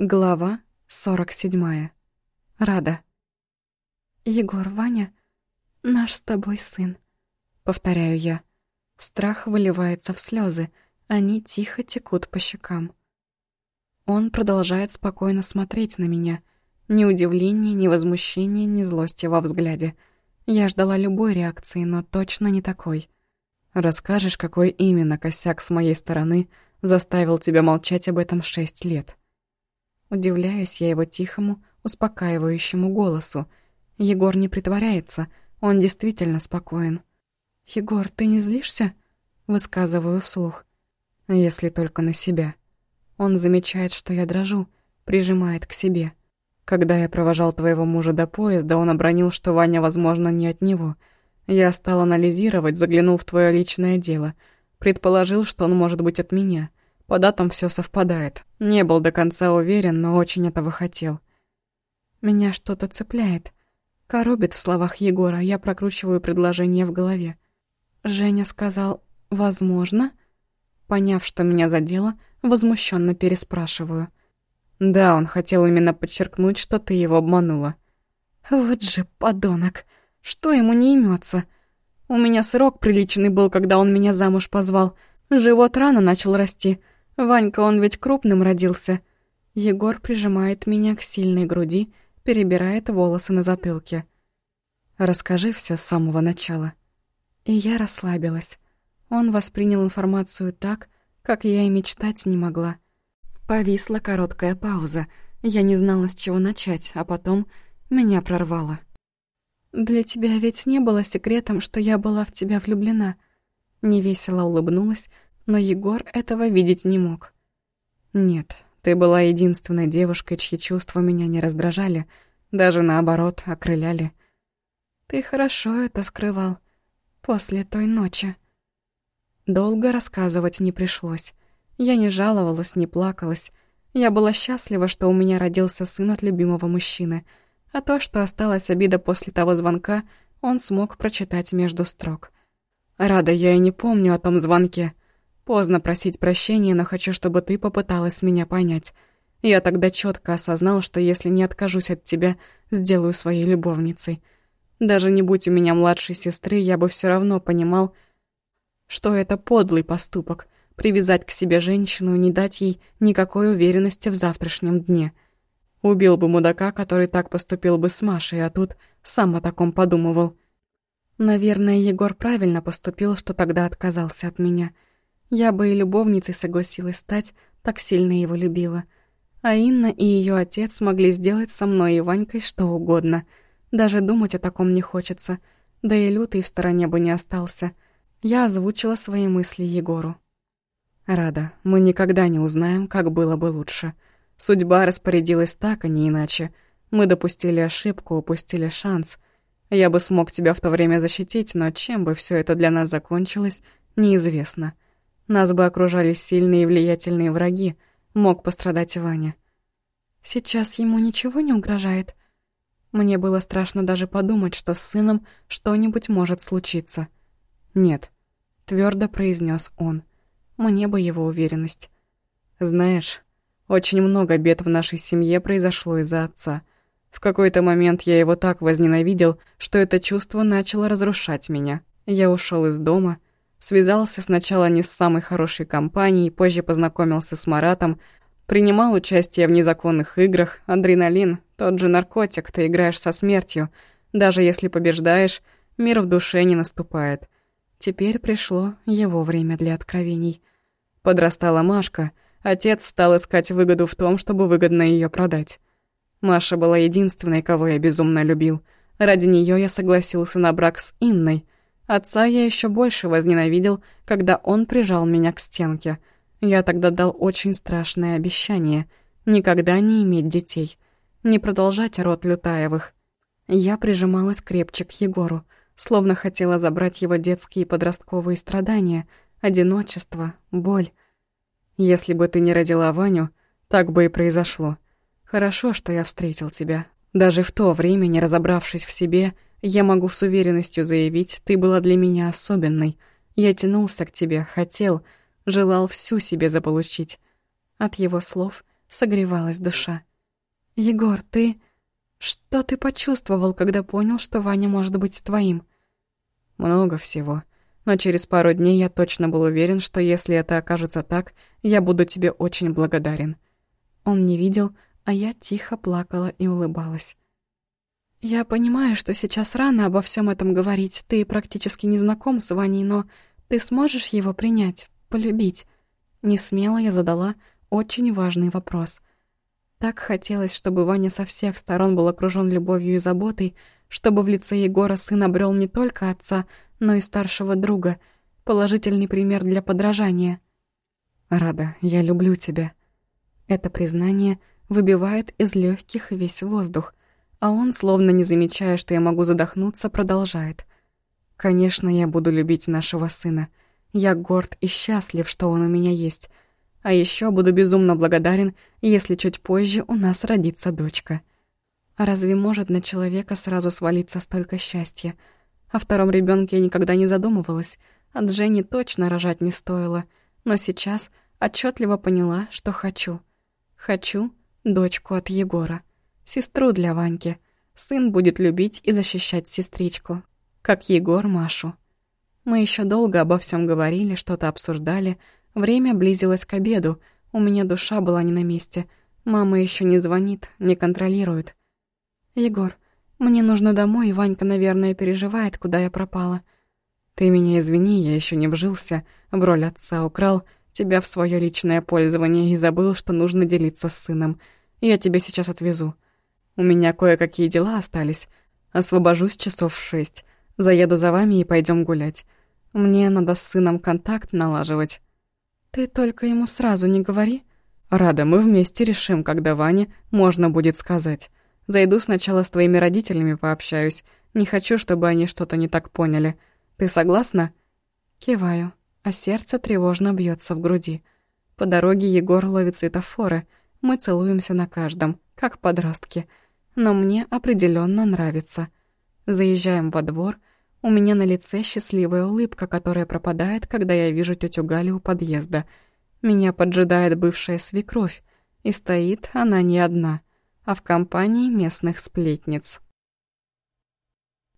Глава 47. Рада. «Егор, Ваня, наш с тобой сын», — повторяю я. Страх выливается в слезы, они тихо текут по щекам. Он продолжает спокойно смотреть на меня. Ни удивления, ни возмущения, ни злости во взгляде. Я ждала любой реакции, но точно не такой. «Расскажешь, какой именно косяк с моей стороны заставил тебя молчать об этом шесть лет?» Удивляюсь я его тихому, успокаивающему голосу. Егор не притворяется, он действительно спокоен. «Егор, ты не злишься?» Высказываю вслух. Если только на себя. Он замечает, что я дрожу, прижимает к себе. Когда я провожал твоего мужа до поезда, он обронил, что Ваня, возможно, не от него. Я стал анализировать, заглянул в твое личное дело. Предположил, что он может быть от меня. По датам все совпадает. Не был до конца уверен, но очень этого хотел. Меня что-то цепляет. Коробит в словах Егора, я прокручиваю предложение в голове. Женя сказал «возможно». Поняв, что меня задело, возмущенно переспрашиваю. «Да, он хотел именно подчеркнуть, что ты его обманула». «Вот же подонок! Что ему не имется? У меня срок приличный был, когда он меня замуж позвал. Живот рано начал расти, Ванька, он ведь крупным родился. Егор прижимает меня к сильной груди, перебирает волосы на затылке. Расскажи все с самого начала. И я расслабилась. Он воспринял информацию так, как я и мечтать не могла. Повисла короткая пауза. Я не знала, с чего начать, а потом меня прорвало. «Для тебя ведь не было секретом, что я была в тебя влюблена». Невесело улыбнулась, но Егор этого видеть не мог. «Нет, ты была единственной девушкой, чьи чувства меня не раздражали, даже наоборот, окрыляли. Ты хорошо это скрывал после той ночи». Долго рассказывать не пришлось. Я не жаловалась, не плакалась. Я была счастлива, что у меня родился сын от любимого мужчины, а то, что осталась обида после того звонка, он смог прочитать между строк. «Рада, я и не помню о том звонке», Поздно просить прощения, но хочу, чтобы ты попыталась меня понять. Я тогда четко осознал, что если не откажусь от тебя, сделаю своей любовницей. Даже не будь у меня младшей сестры, я бы все равно понимал, что это подлый поступок — привязать к себе женщину и не дать ей никакой уверенности в завтрашнем дне. Убил бы мудака, который так поступил бы с Машей, а тут сам о таком подумывал. Наверное, Егор правильно поступил, что тогда отказался от меня — я бы и любовницей согласилась стать, так сильно его любила. А Инна и ее отец могли сделать со мной и Ванькой что угодно. Даже думать о таком не хочется. Да и Лютый в стороне бы не остался. Я озвучила свои мысли Егору. «Рада, мы никогда не узнаем, как было бы лучше. Судьба распорядилась так, а не иначе. Мы допустили ошибку, упустили шанс. Я бы смог тебя в то время защитить, но чем бы все это для нас закончилось, неизвестно». Нас бы окружали сильные и влиятельные враги, мог пострадать Ваня. Сейчас ему ничего не угрожает. Мне было страшно даже подумать, что с сыном что-нибудь может случиться. Нет, твердо произнес он. Мне бы его уверенность. Знаешь, очень много бед в нашей семье произошло из-за отца. В какой-то момент я его так возненавидел, что это чувство начало разрушать меня. Я ушел из дома — Связался сначала не с самой хорошей компанией, позже познакомился с Маратом, принимал участие в незаконных играх. Адреналин — тот же наркотик, ты играешь со смертью. Даже если побеждаешь, мир в душе не наступает. Теперь пришло его время для откровений. Подрастала Машка, отец стал искать выгоду в том, чтобы выгодно ее продать. Маша была единственной, кого я безумно любил. Ради нее я согласился на брак с Инной — Отца я еще больше возненавидел, когда он прижал меня к стенке. Я тогда дал очень страшное обещание — никогда не иметь детей, не продолжать род Лютаевых. Я прижималась крепче к Егору, словно хотела забрать его детские и подростковые страдания, одиночество, боль. Если бы ты не родила Ваню, так бы и произошло. Хорошо, что я встретил тебя. Даже в то время, не разобравшись в себе — я могу с уверенностью заявить, ты была для меня особенной. Я тянулся к тебе, хотел, желал всю себе заполучить. От его слов согревалась душа. «Егор, ты... Что ты почувствовал, когда понял, что Ваня может быть твоим?» «Много всего. Но через пару дней я точно был уверен, что если это окажется так, я буду тебе очень благодарен». Он не видел, а я тихо плакала и улыбалась. «Я понимаю, что сейчас рано обо всем этом говорить. Ты практически не знаком с Ваней, но ты сможешь его принять, полюбить?» Несмело я задала очень важный вопрос. Так хотелось, чтобы Ваня со всех сторон был окружён любовью и заботой, чтобы в лице Егора сын обрел не только отца, но и старшего друга, положительный пример для подражания. «Рада, я люблю тебя». Это признание выбивает из легких весь воздух, а он, словно не замечая, что я могу задохнуться, продолжает. «Конечно, я буду любить нашего сына. Я горд и счастлив, что он у меня есть. А еще буду безумно благодарен, если чуть позже у нас родится дочка. Разве может на человека сразу свалиться столько счастья? О втором ребенке я никогда не задумывалась. От Жени точно рожать не стоило. Но сейчас отчетливо поняла, что хочу. Хочу дочку от Егора. Сестру для Ваньки. Сын будет любить и защищать сестричку. Как Егор Машу. Мы еще долго обо всем говорили, что-то обсуждали. Время близилось к обеду. У меня душа была не на месте. Мама еще не звонит, не контролирует. «Егор, мне нужно домой, и Ванька, наверное, переживает, куда я пропала». «Ты меня извини, я еще не вжился, в роль отца украл тебя в свое личное пользование и забыл, что нужно делиться с сыном. Я тебя сейчас отвезу. У меня кое-какие дела остались. Освобожусь часов в шесть. Заеду за вами и пойдем гулять. Мне надо с сыном контакт налаживать. Ты только ему сразу не говори. Рада, мы вместе решим, когда Ване можно будет сказать. Зайду сначала с твоими родителями пообщаюсь. Не хочу, чтобы они что-то не так поняли. Ты согласна? Киваю, а сердце тревожно бьется в груди. По дороге Егор ловит светофоры. Мы целуемся на каждом, как подростки. Но мне определенно нравится. Заезжаем во двор — у меня на лице счастливая улыбка, которая пропадает, когда я вижу тетю Галю у подъезда. Меня поджидает бывшая свекровь, и стоит она не одна, а в компании местных сплетниц.